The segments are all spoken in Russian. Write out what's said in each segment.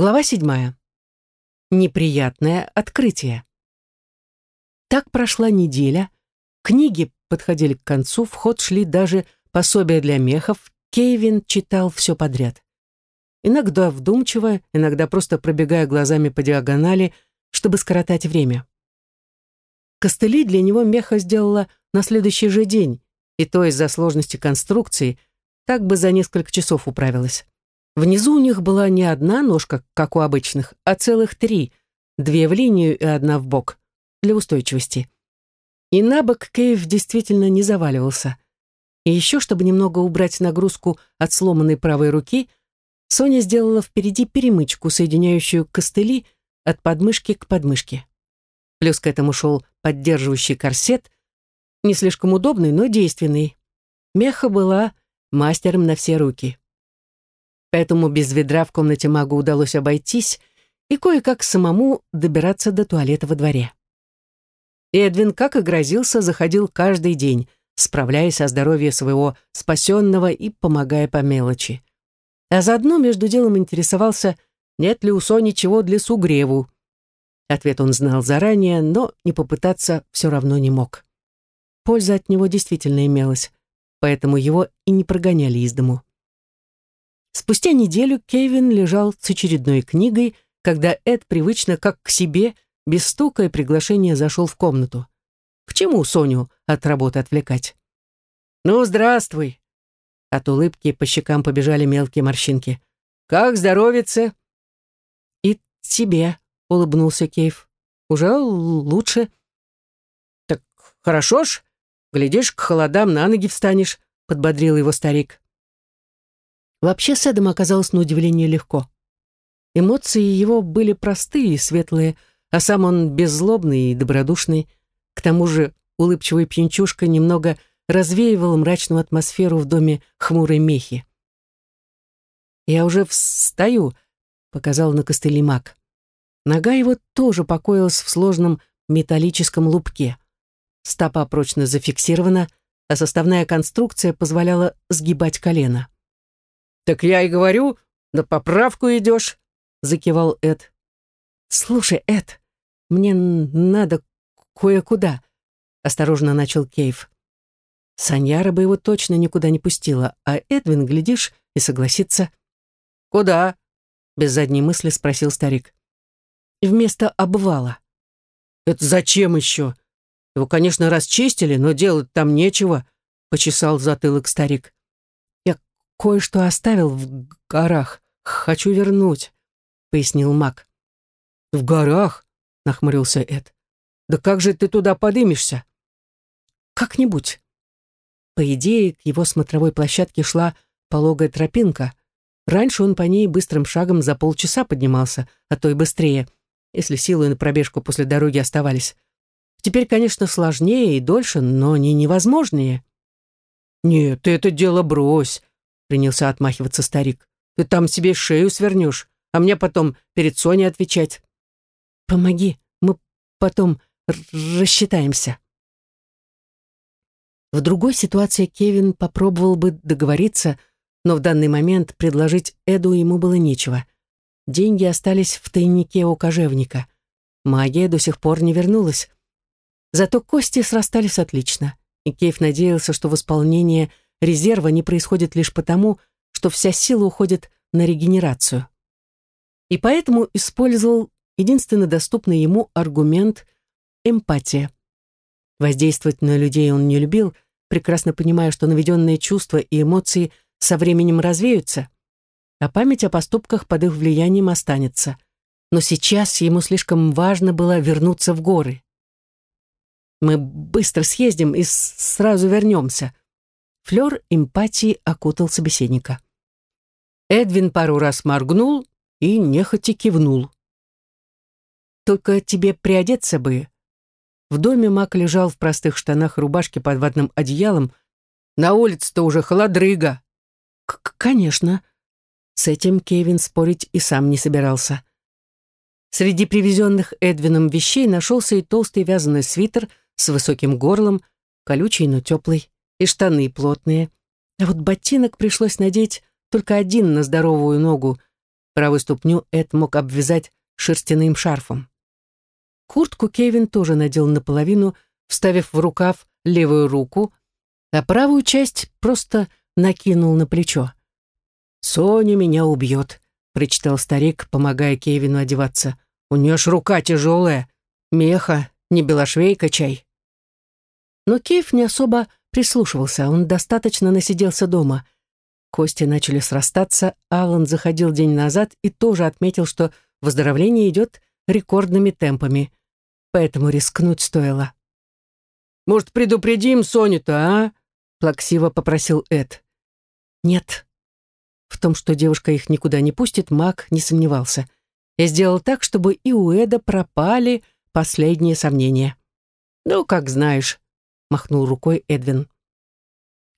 Глава седьмая. Неприятное открытие. Так прошла неделя. Книги подходили к концу, в ход шли даже пособия для мехов. Кейвин читал все подряд. Иногда вдумчиво, иногда просто пробегая глазами по диагонали, чтобы скоротать время. Костыли для него меха сделала на следующий же день, и то из-за сложности конструкции, так бы за несколько часов управилась. Внизу у них была не одна ножка, как у обычных, а целых три, две в линию и одна в бок, для устойчивости. И на бок Кейв действительно не заваливался. И еще, чтобы немного убрать нагрузку от сломанной правой руки, Соня сделала впереди перемычку, соединяющую костыли от подмышки к подмышке. Плюс к этому шел поддерживающий корсет, не слишком удобный, но действенный. Меха была мастером на все руки поэтому без ведра в комнате магу удалось обойтись и кое-как самому добираться до туалета во дворе. Эдвин, как и грозился, заходил каждый день, справляясь о здоровье своего спасенного и помогая по мелочи. А заодно между делом интересовался, нет ли у Сони чего для сугреву. Ответ он знал заранее, но не попытаться все равно не мог. Польза от него действительно имелась, поэтому его и не прогоняли из дому. Спустя неделю Кевин лежал с очередной книгой, когда Эд привычно, как к себе, без стука и приглашения зашел в комнату. К чему Соню от работы отвлекать? «Ну, здравствуй!» От улыбки по щекам побежали мелкие морщинки. «Как здоровится?» «И тебе», — улыбнулся Кейв. «Уже лучше». «Так хорошо ж. Глядишь, к холодам на ноги встанешь», — подбодрил его старик. Вообще с Эдом оказалось на удивление легко. Эмоции его были простые и светлые, а сам он беззлобный и добродушный. К тому же улыбчивый пьянчушка немного развеивал мрачную атмосферу в доме хмурой мехи. «Я уже встаю», — показал на костыли маг. Нога его тоже покоилась в сложном металлическом лупке. Стопа прочно зафиксирована, а составная конструкция позволяла сгибать колено. «Так я и говорю, на поправку идешь», — закивал Эд. «Слушай, Эд, мне надо кое-куда», — осторожно начал Кейв. Саньяра бы его точно никуда не пустила, а Эдвин, глядишь, и согласится. «Куда?» — без задней мысли спросил старик. «Вместо обвала». «Это зачем еще? Его, конечно, расчистили, но делать там нечего», — почесал затылок старик кое-что оставил в горах. Хочу вернуть», — пояснил маг. «В горах?» — нахмурился Эд. «Да как же ты туда подымешься?» «Как-нибудь». По идее, к его смотровой площадке шла пологая тропинка. Раньше он по ней быстрым шагом за полчаса поднимался, а то и быстрее, если силы на пробежку после дороги оставались. Теперь, конечно, сложнее и дольше, но не невозможнее. «Нет, ты это дело брось», принялся отмахиваться старик. «Ты там себе шею свернешь, а мне потом перед Соней отвечать». «Помоги, мы потом рассчитаемся». В другой ситуации Кевин попробовал бы договориться, но в данный момент предложить Эду ему было нечего. Деньги остались в тайнике у кожевника. Магия до сих пор не вернулась. Зато кости срастались отлично, и Кейв надеялся, что восполнение резерва не происходит лишь потому, что вся сила уходит на регенерацию. И поэтому использовал единственно доступный ему аргумент – эмпатия. Воздействовать на людей он не любил, прекрасно понимая, что наведенные чувства и эмоции со временем развеются, а память о поступках под их влиянием останется. Но сейчас ему слишком важно было вернуться в горы. «Мы быстро съездим и сразу вернемся», Флёр эмпатии окутал собеседника. Эдвин пару раз моргнул и нехотя кивнул. «Только тебе приодеться бы». В доме Мак лежал в простых штанах и рубашке под ватным одеялом. «На улице-то уже холодрыга». К «Конечно». С этим Кевин спорить и сам не собирался. Среди привезенных Эдвином вещей нашелся и толстый вязаный свитер с высоким горлом, колючий, но теплый и штаны плотные. А вот ботинок пришлось надеть только один на здоровую ногу, Правую ступню Эд мог обвязать шерстяным шарфом. Куртку Кевин тоже надел наполовину, вставив в рукав левую руку, а правую часть просто накинул на плечо. «Соня меня убьет», — прочитал старик, помогая Кевину одеваться. «У нее ж рука тяжелая, меха, не белошвейка чай». Но Кейв не особо прислушивался, он достаточно насиделся дома. Кости начали срастаться, Алан заходил день назад и тоже отметил, что выздоровление идет рекордными темпами, поэтому рискнуть стоило. «Может, предупредим Соню-то, а?» — плаксиво попросил Эд. «Нет». В том, что девушка их никуда не пустит, Мак не сомневался. Я сделал так, чтобы и у Эда пропали последние сомнения. «Ну, как знаешь», — махнул рукой Эдвин.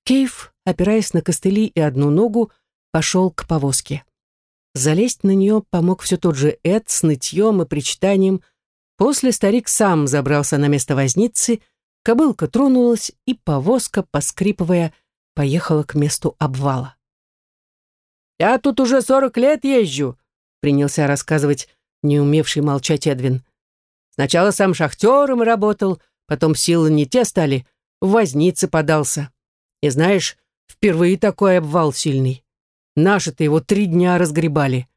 Кейв, опираясь на костыли и одну ногу, пошел к повозке. Залезть на нее помог все тот же Эд с нытьем и причитанием. После старик сам забрался на место возницы, кобылка тронулась, и повозка, поскрипывая, поехала к месту обвала. «Я тут уже сорок лет езжу», — принялся рассказывать не умевший молчать Эдвин. «Сначала сам шахтером работал, потом силы не те стали, в возницы подался. И знаешь, впервые такой обвал сильный. Наши-то его три дня разгребали.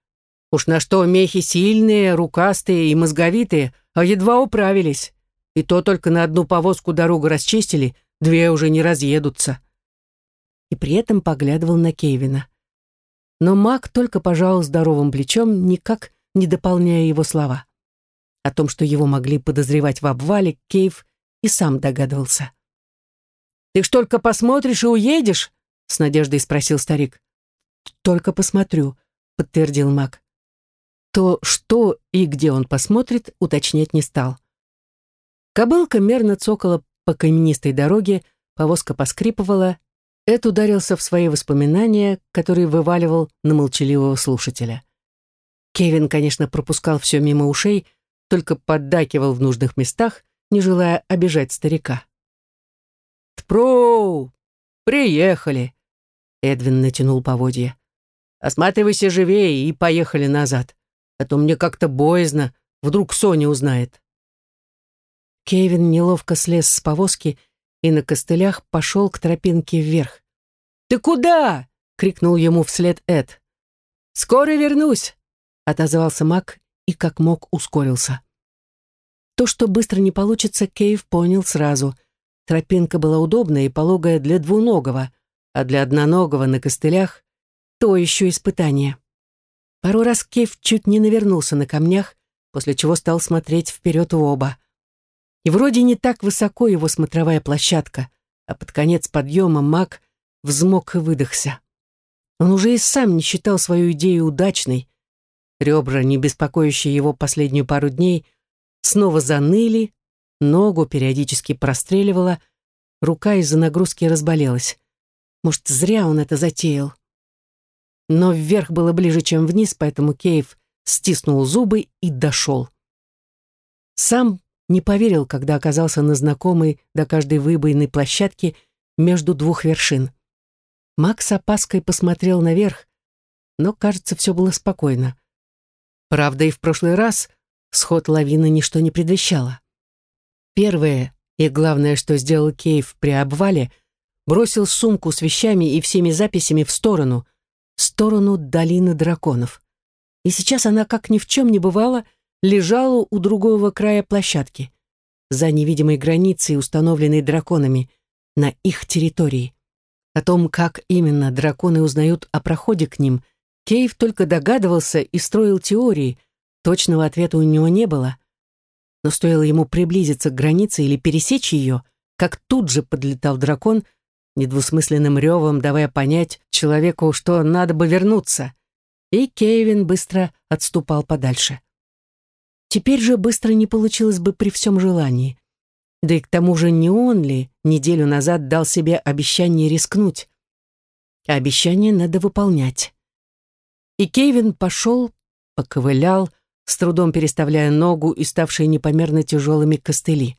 Уж на что мехи сильные, рукастые и мозговитые, а едва управились. И то только на одну повозку дорогу расчистили, две уже не разъедутся. И при этом поглядывал на Кевина. Но маг только пожал здоровым плечом, никак не дополняя его слова. О том, что его могли подозревать в обвале, Кейв и сам догадывался. «Ты ж только посмотришь и уедешь?» — с надеждой спросил старик. «Только посмотрю», — подтвердил маг. То, что и где он посмотрит, уточнять не стал. Кобылка мерно цокала по каменистой дороге, повозка поскрипывала. Эд ударился в свои воспоминания, которые вываливал на молчаливого слушателя. Кевин, конечно, пропускал все мимо ушей, только поддакивал в нужных местах, не желая обижать старика. «Тпроу! Приехали!» Эдвин натянул поводья. «Осматривайся живее и поехали назад, а то мне как-то боязно, вдруг Соня узнает». Кевин неловко слез с повозки и на костылях пошел к тропинке вверх. «Ты куда?» — крикнул ему вслед Эд. «Скоро вернусь!» — отозвался Мак и как мог ускорился. То, что быстро не получится, Кейв понял сразу. Тропинка была удобная и пологая для двуногого, а для одноногого на костылях — то еще испытание. Пару раз Кейв чуть не навернулся на камнях, после чего стал смотреть вперед в оба. И вроде не так высоко его смотровая площадка, а под конец подъема маг взмок и выдохся. Он уже и сам не считал свою идею удачной. Ребра, не беспокоящие его последнюю пару дней, снова заныли, ногу периодически простреливала, рука из-за нагрузки разболелась. Может, зря он это затеял. Но вверх было ближе, чем вниз, поэтому Кейв стиснул зубы и дошел. Сам не поверил, когда оказался на знакомой до каждой выбоиной площадке между двух вершин. Макс опаской посмотрел наверх, но, кажется, все было спокойно. Правда, и в прошлый раз Сход лавины ничто не предвещало. Первое и главное, что сделал Кейв при обвале, бросил сумку с вещами и всеми записями в сторону, в сторону долины драконов. И сейчас она, как ни в чем не бывало, лежала у другого края площадки, за невидимой границей, установленной драконами, на их территории. О том, как именно драконы узнают о проходе к ним, Кейв только догадывался и строил теории, Точного ответа у него не было. Но стоило ему приблизиться к границе или пересечь ее, как тут же подлетал дракон, недвусмысленным ревом давая понять человеку, что надо бы вернуться. И Кевин быстро отступал подальше. Теперь же быстро не получилось бы при всем желании. Да и к тому же не он ли неделю назад дал себе обещание рискнуть? А обещание надо выполнять. И Кевин пошел, поковылял, с трудом переставляя ногу и ставшие непомерно тяжелыми костыли.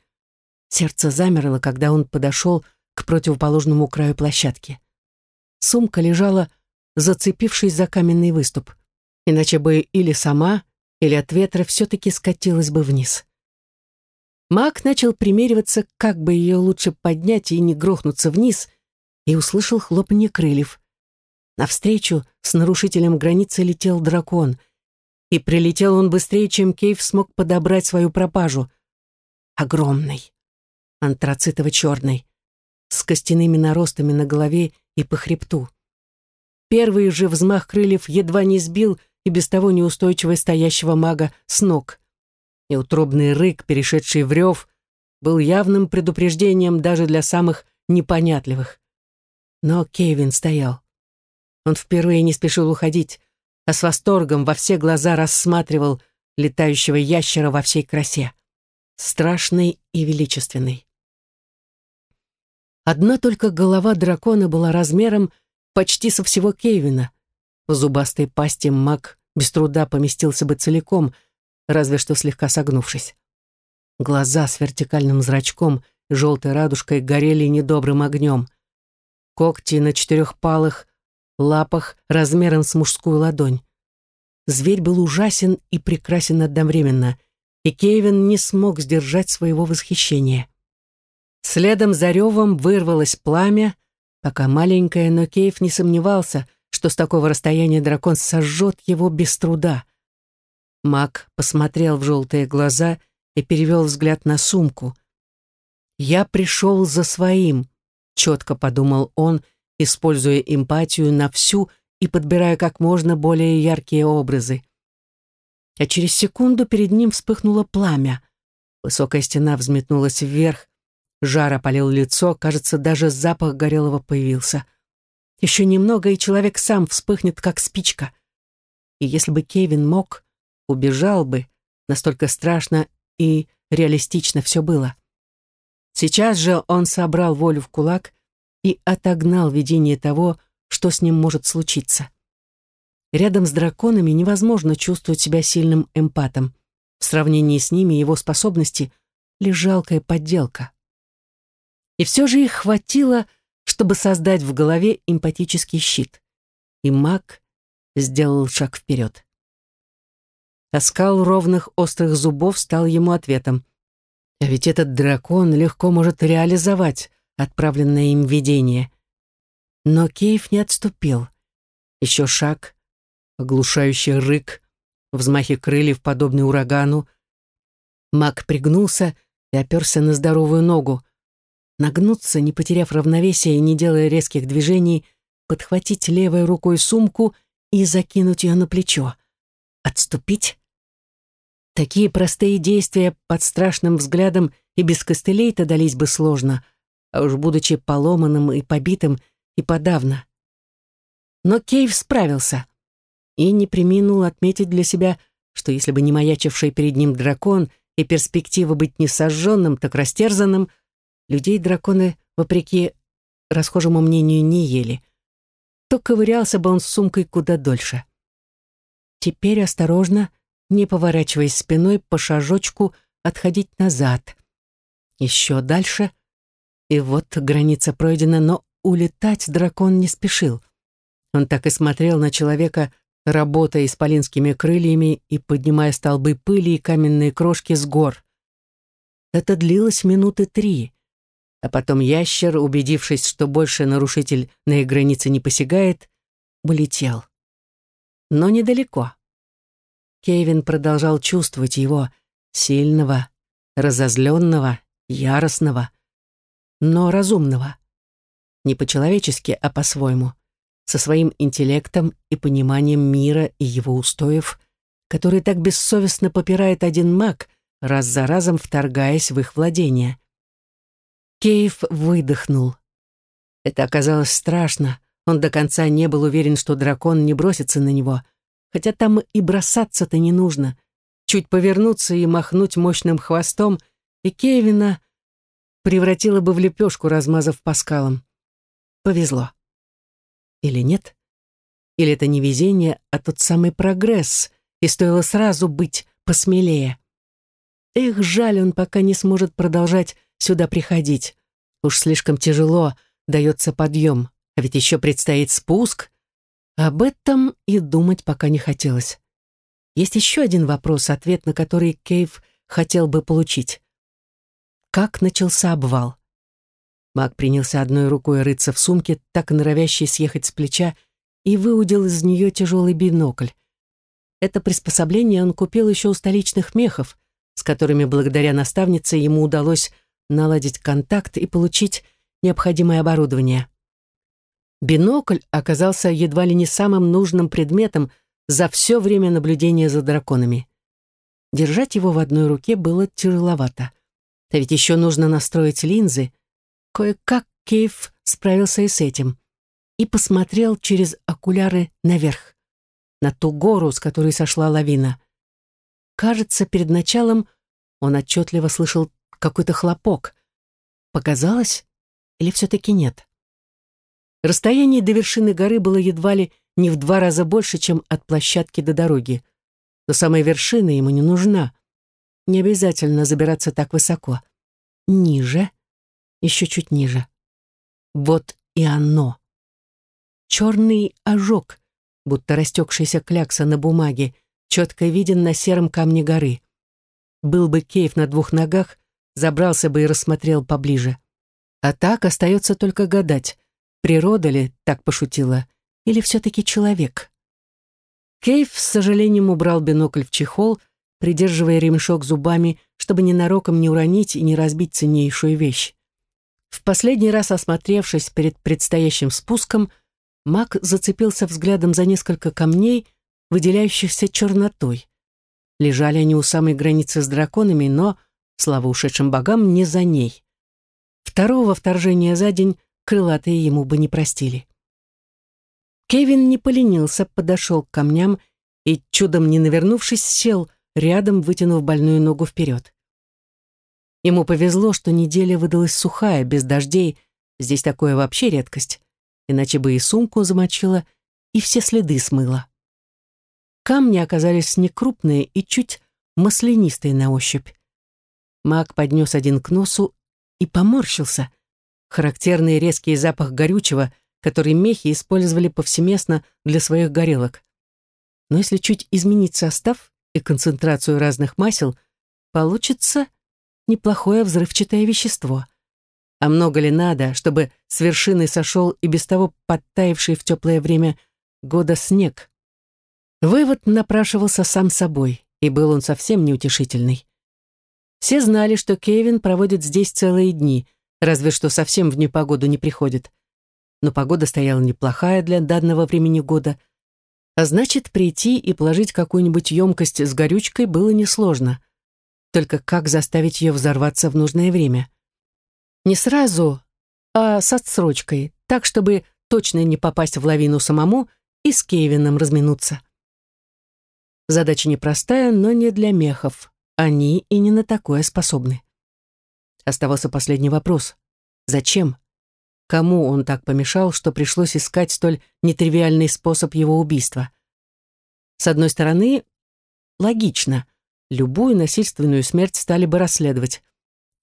Сердце замерло, когда он подошел к противоположному краю площадки. Сумка лежала, зацепившись за каменный выступ. иначе бы или сама, или от ветра все-таки скатилась бы вниз. Маг начал примериваться, как бы ее лучше поднять и не грохнуться вниз, и услышал хлопанье крыльев. Навстречу с нарушителем границы летел дракон, и прилетел он быстрее, чем Кейв смог подобрать свою пропажу. Огромный, антрацитово-черный, с костяными наростами на голове и по хребту. Первый же взмах крыльев едва не сбил и без того неустойчиво стоящего мага с ног. И утробный рык, перешедший в рев, был явным предупреждением даже для самых непонятливых. Но Кевин стоял. Он впервые не спешил уходить, а с восторгом во все глаза рассматривал летающего ящера во всей красе. Страшный и величественный. Одна только голова дракона была размером почти со всего Кевина. В зубастой пасти маг без труда поместился бы целиком, разве что слегка согнувшись. Глаза с вертикальным зрачком желтой радужкой горели недобрым огнем. Когти на четырехпалых лапах размером с мужскую ладонь. Зверь был ужасен и прекрасен одновременно, и Кевин не смог сдержать своего восхищения. Следом за ревом вырвалось пламя, пока маленькое, но Кейв не сомневался, что с такого расстояния дракон сожжет его без труда. Маг посмотрел в желтые глаза и перевел взгляд на сумку. «Я пришел за своим», — четко подумал он, используя эмпатию на всю и подбирая как можно более яркие образы. А через секунду перед ним вспыхнуло пламя. Высокая стена взметнулась вверх, жар опалил лицо, кажется, даже запах горелого появился — еще немного, и человек сам вспыхнет, как спичка. И если бы Кевин мог, убежал бы, настолько страшно и реалистично все было. Сейчас же он собрал волю в кулак и отогнал видение того, что с ним может случиться. Рядом с драконами невозможно чувствовать себя сильным эмпатом. В сравнении с ними его способности — лишь жалкая подделка. И все же их хватило, чтобы создать в голове эмпатический щит. И маг сделал шаг вперед. Оскал ровных острых зубов стал ему ответом. А ведь этот дракон легко может реализовать отправленное им видение. Но Кейв не отступил. Еще шаг, оглушающий рык, взмахи крыльев, подобный урагану. Маг пригнулся и оперся на здоровую ногу нагнуться, не потеряв равновесия и не делая резких движений, подхватить левой рукой сумку и закинуть ее на плечо. Отступить? Такие простые действия под страшным взглядом и без костылей-то дались бы сложно, а уж будучи поломанным и побитым, и подавно. Но Кейв справился и не приминул отметить для себя, что если бы не маячивший перед ним дракон и перспектива быть не сожженным, так растерзанным — Людей драконы, вопреки расхожему мнению, не ели. То ковырялся бы он с сумкой куда дольше. Теперь осторожно, не поворачиваясь спиной, по шажочку отходить назад. Еще дальше. И вот граница пройдена, но улетать дракон не спешил. Он так и смотрел на человека, работая исполинскими крыльями и поднимая столбы пыли и каменные крошки с гор. Это длилось минуты три. А потом ящер, убедившись, что больше нарушитель на их границе не посягает, улетел. Но недалеко. Кевин продолжал чувствовать его, сильного, разозленного, яростного, но разумного. Не по-человечески, а по-своему, со своим интеллектом и пониманием мира и его устоев, который так бессовестно попирает один маг, раз за разом вторгаясь в их владение. Кейв выдохнул. Это оказалось страшно. Он до конца не был уверен, что дракон не бросится на него. Хотя там и бросаться-то не нужно. Чуть повернуться и махнуть мощным хвостом, и Кевина превратила бы в лепешку, размазав по скалам. Повезло. Или нет? Или это не везение, а тот самый прогресс, и стоило сразу быть посмелее. Эх, жаль, он пока не сможет продолжать сюда приходить. Уж слишком тяжело дается подъем, а ведь еще предстоит спуск. Об этом и думать пока не хотелось. Есть еще один вопрос, ответ на который Кейв хотел бы получить. Как начался обвал? Маг принялся одной рукой рыться в сумке, так норовящей съехать с плеча, и выудил из нее тяжелый бинокль. Это приспособление он купил еще у столичных мехов, с которыми благодаря наставнице ему удалось наладить контакт и получить необходимое оборудование. Бинокль оказался едва ли не самым нужным предметом за все время наблюдения за драконами. Держать его в одной руке было тяжеловато. А ведь еще нужно настроить линзы. Кое-как Кейв справился и с этим. И посмотрел через окуляры наверх, на ту гору, с которой сошла лавина. Кажется, перед началом он отчетливо слышал какой-то хлопок. Показалось? Или все-таки нет? Расстояние до вершины горы было едва ли не в два раза больше, чем от площадки до дороги. Но самая вершина ему не нужна. Не обязательно забираться так высоко. Ниже, еще чуть ниже. Вот и оно. Черный ожог, будто растекшаяся клякса на бумаге, четко виден на сером камне горы. Был бы Кейв на двух ногах, забрался бы и рассмотрел поближе. А так остается только гадать, природа ли так пошутила, или все-таки человек. Кейв с сожалением убрал бинокль в чехол, придерживая ремешок зубами, чтобы ненароком не уронить и не разбить ценнейшую вещь. В последний раз осмотревшись перед предстоящим спуском, маг зацепился взглядом за несколько камней, выделяющихся чернотой. Лежали они у самой границы с драконами, но, слава ушедшим богам, не за ней. Второго вторжения за день крылатые ему бы не простили. Кевин не поленился, подошел к камням и, чудом не навернувшись, сел, рядом вытянув больную ногу вперед. Ему повезло, что неделя выдалась сухая, без дождей, здесь такое вообще редкость, иначе бы и сумку замочила, и все следы смыла. Камни оказались некрупные и чуть маслянистые на ощупь. Маг поднес один к носу и поморщился. Характерный резкий запах горючего, который мехи использовали повсеместно для своих горелок. Но если чуть изменить состав, и концентрацию разных масел, получится неплохое взрывчатое вещество. А много ли надо, чтобы с вершины сошел и без того подтаявший в теплое время года снег? Вывод напрашивался сам собой, и был он совсем неутешительный. Все знали, что Кевин проводит здесь целые дни, разве что совсем в непогоду не приходит. Но погода стояла неплохая для данного времени года, а значит, прийти и положить какую-нибудь емкость с горючкой было несложно. Только как заставить ее взорваться в нужное время? Не сразу, а с отсрочкой, так, чтобы точно не попасть в лавину самому и с Кевином разминуться. Задача непростая, но не для мехов. Они и не на такое способны. Оставался последний вопрос. Зачем? Кому он так помешал, что пришлось искать столь нетривиальный способ его убийства? С одной стороны, логично. Любую насильственную смерть стали бы расследовать.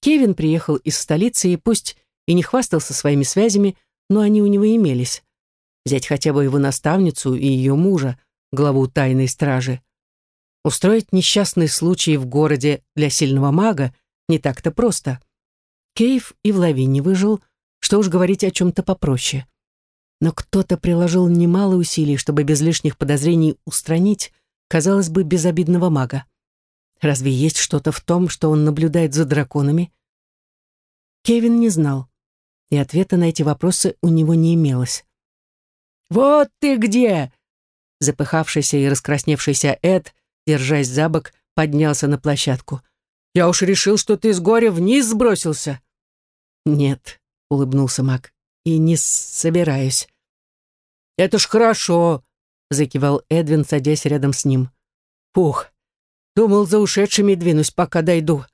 Кевин приехал из столицы и пусть и не хвастался своими связями, но они у него имелись. Взять хотя бы его наставницу и ее мужа, главу тайной стражи. Устроить несчастный случай в городе для сильного мага не так-то просто. Кейв и в лавине выжил, что уж говорить о чем-то попроще. Но кто-то приложил немало усилий, чтобы без лишних подозрений устранить, казалось бы, безобидного мага. Разве есть что-то в том, что он наблюдает за драконами? Кевин не знал, и ответа на эти вопросы у него не имелось. «Вот ты где!» Запыхавшийся и раскрасневшийся Эд, держась за бок, поднялся на площадку. «Я уж решил, что ты с горя вниз сбросился!» «Нет», — улыбнулся маг. «И не собираюсь». «Это ж хорошо», — закивал Эдвин, садясь рядом с ним. «Ух, думал, за ушедшими двинусь, пока дойду.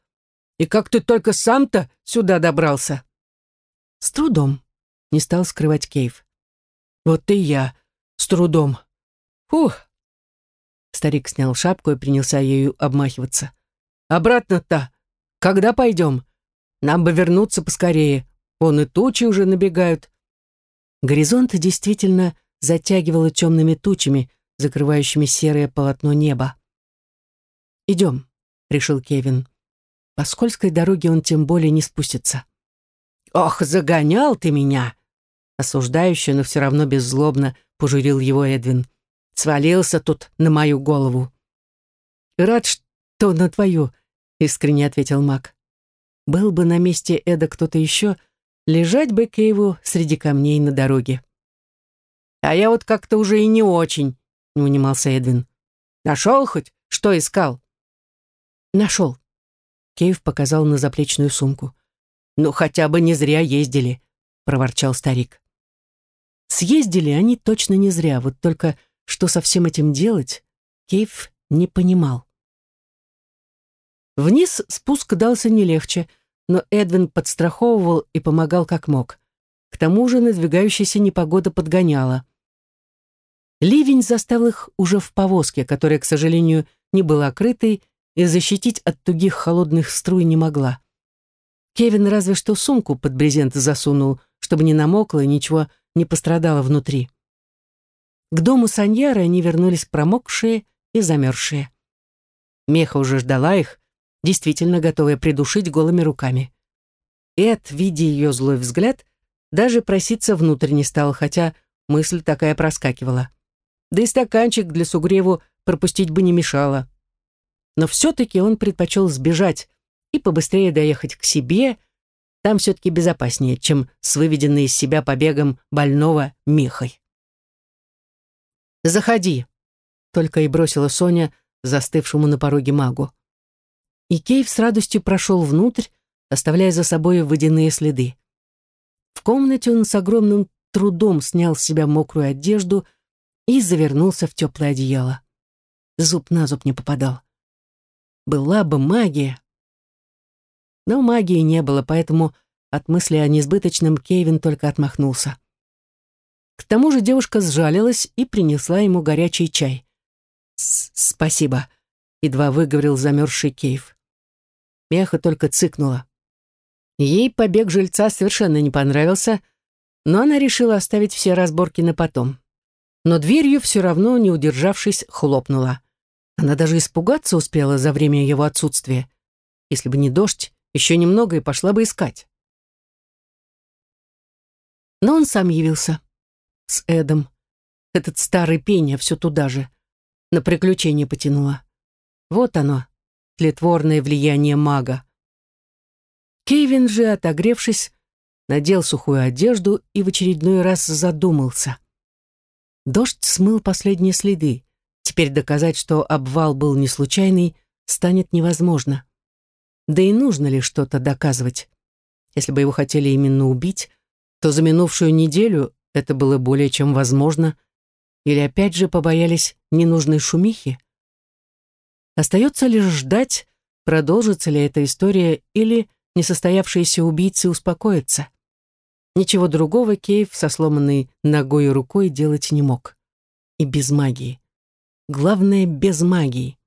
И как ты только сам-то сюда добрался?» «С трудом», — не стал скрывать Кейв. «Вот и я, с трудом. Ух!» Старик снял шапку и принялся ею обмахиваться. «Обратно-то? Когда пойдем? Нам бы вернуться поскорее. Вон и тучи уже набегают. Горизонт действительно затягивало темными тучами, закрывающими серое полотно неба. «Идем», — решил Кевин. По скользкой дороге он тем более не спустится. «Ох, загонял ты меня!» Осуждающе, но все равно беззлобно пожурил его Эдвин. «Свалился тут на мою голову». «Рад, что на твою», — искренне ответил Мак. «Был бы на месте Эда кто-то еще, лежать бы Кейву среди камней на дороге». «А я вот как-то уже и не очень», — не унимался Эдвин. «Нашел хоть, что искал?» «Нашел». Кейв показал на заплечную сумку. «Ну, хотя бы не зря ездили», — проворчал старик. Съездили они точно не зря, вот только что со всем этим делать, Кейв не понимал. Вниз спуск дался не легче, но Эдвин подстраховывал и помогал как мог. К тому же надвигающаяся непогода подгоняла. Ливень заставил их уже в повозке, которая, к сожалению, не была крытой и защитить от тугих холодных струй не могла. Кевин разве что сумку под брезент засунул, чтобы не намокло и ничего не пострадало внутри. К дому Саньяры они вернулись промокшие и замерзшие. Меха уже ждала их, действительно готовая придушить голыми руками. Эд, видя ее злой взгляд, даже проситься внутрь не стал, хотя мысль такая проскакивала. Да и стаканчик для сугреву пропустить бы не мешало. Но все-таки он предпочел сбежать и побыстрее доехать к себе, там все-таки безопаснее, чем с выведенной из себя побегом больного Михой. «Заходи», — только и бросила Соня застывшему на пороге магу. И Кейв с радостью прошел внутрь, оставляя за собой водяные следы. В комнате он с огромным трудом снял с себя мокрую одежду и завернулся в теплое одеяло. Зуб на зуб не попадал. Была бы магия, но магии не было, поэтому от мысли о несбыточном Кевин только отмахнулся. К тому же девушка сжалилась и принесла ему горячий чай. «Спасибо», — едва выговорил замерзший Кейв. Меха только цыкнула. Ей побег жильца совершенно не понравился, но она решила оставить все разборки на потом. Но дверью все равно, не удержавшись, хлопнула. Она даже испугаться успела за время его отсутствия. Если бы не дождь, еще немного и пошла бы искать. Но он сам явился. С Эдом. Этот старый пеня все туда же. На приключение потянуло. Вот оно, тлетворное влияние мага. Кевин же, отогревшись, надел сухую одежду и в очередной раз задумался. Дождь смыл последние следы. Теперь доказать, что обвал был не случайный, станет невозможно. Да и нужно ли что-то доказывать? Если бы его хотели именно убить, то за минувшую неделю это было более чем возможно. Или опять же побоялись ненужной шумихи? Остается лишь ждать, продолжится ли эта история или несостоявшиеся убийцы успокоятся. Ничего другого Кейв со сломанной ногой и рукой делать не мог. И без магии. Главное, без магии.